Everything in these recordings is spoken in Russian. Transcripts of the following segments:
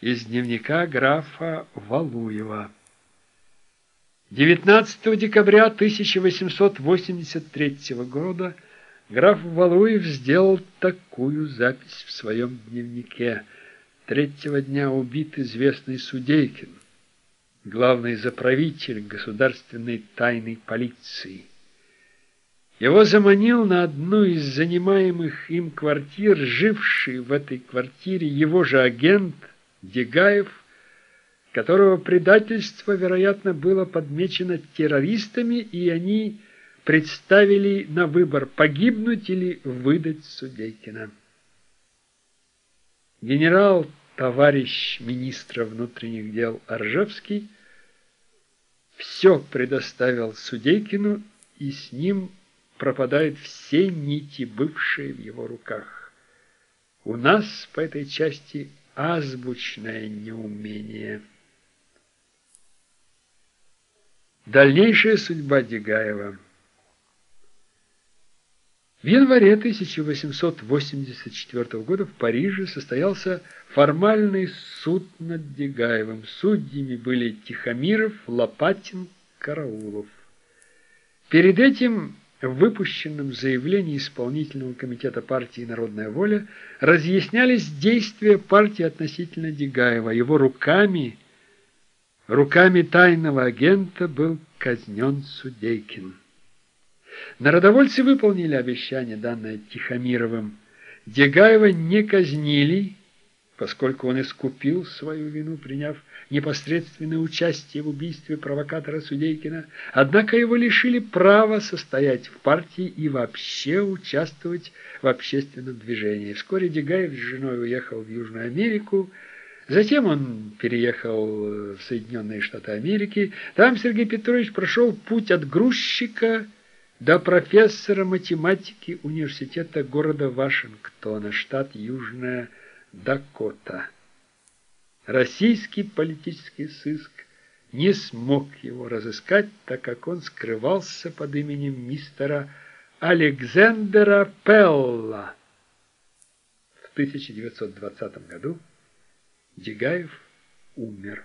из дневника графа Валуева. 19 декабря 1883 года граф Валуев сделал такую запись в своем дневнике. Третьего дня убит известный Судейкин, главный заправитель государственной тайной полиции. Его заманил на одну из занимаемых им квартир, живший в этой квартире его же агент Дегаев, которого предательство, вероятно, было подмечено террористами, и они представили на выбор погибнуть или выдать Судейкина. Генерал, товарищ министра внутренних дел Оржевский, все предоставил Судейкину, и с ним пропадают все нити, бывшие в его руках. У нас по этой части азбучное неумение. Дальнейшая судьба Дегаева В январе 1884 года в Париже состоялся формальный суд над Дегаевым. Судьями были Тихомиров, Лопатин, Караулов. Перед этим в выпущенном заявлении исполнительного комитета партии «Народная воля» разъяснялись действия партии относительно Дегаева. Его руками, руками тайного агента был казнен Судейкин. Народовольцы выполнили обещание, данное Тихомировым. Дегаева не казнили, поскольку он искупил свою вину, приняв непосредственное участие в убийстве провокатора Судейкина, однако его лишили права состоять в партии и вообще участвовать в общественном движении. Вскоре Дегаев с женой уехал в Южную Америку, Затем он переехал в Соединенные Штаты Америки. Там Сергей Петрович прошел путь от грузчика до профессора математики университета города Вашингтона, штат Южная Дакота. Российский политический сыск не смог его разыскать, так как он скрывался под именем мистера Александра Пелла. В 1920 году Дегаев умер.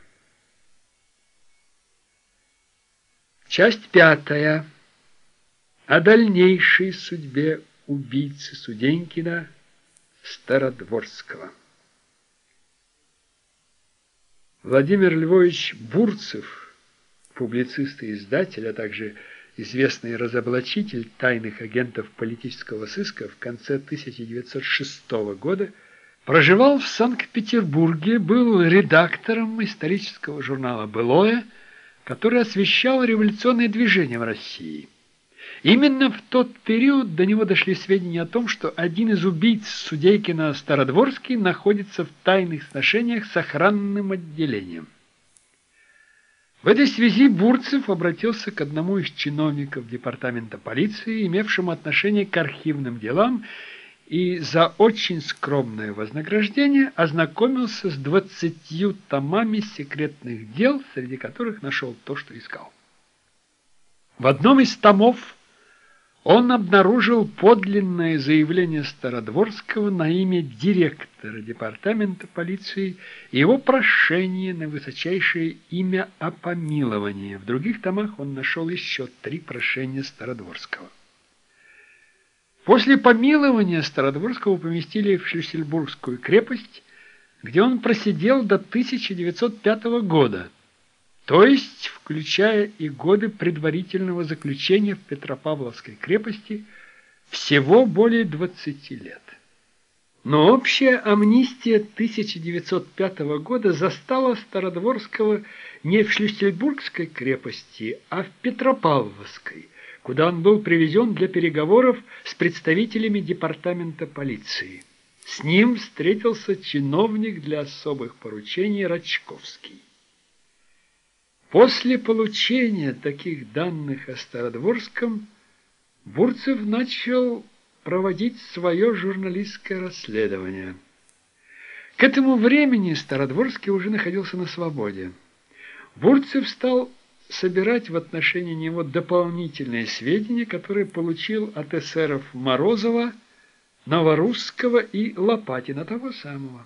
Часть пятая. О дальнейшей судьбе убийцы Суденькина Стародворского. Владимир Львович Бурцев, публицист и издатель, а также известный разоблачитель тайных агентов политического сыска в конце 1906 года, проживал в Санкт-Петербурге, был редактором исторического журнала «Былое», который освещал революционное движение в России. Именно в тот период до него дошли сведения о том, что один из убийц Судейкина Стародворский находится в тайных сношениях с охранным отделением. В этой связи Бурцев обратился к одному из чиновников департамента полиции, имевшему отношение к архивным делам, и за очень скромное вознаграждение ознакомился с двадцатью томами секретных дел, среди которых нашел то, что искал. В одном из томов он обнаружил подлинное заявление Стародворского на имя директора департамента полиции и его прошение на высочайшее имя о помиловании. В других томах он нашел еще три прошения Стародворского. После помилования Стародворского поместили в Шлиссельбургскую крепость, где он просидел до 1905 года – то есть включая и годы предварительного заключения в Петропавловской крепости, всего более 20 лет. Но общая амнистия 1905 года застала Стародворского не в Шлиссельбургской крепости, а в Петропавловской, куда он был привезен для переговоров с представителями департамента полиции. С ним встретился чиновник для особых поручений Рачковский. После получения таких данных о Стародворском Бурцев начал проводить свое журналистское расследование. К этому времени Стародворский уже находился на свободе. Бурцев стал собирать в отношении него дополнительные сведения, которые получил от эсеров Морозова, Новорусского и Лопатина того самого.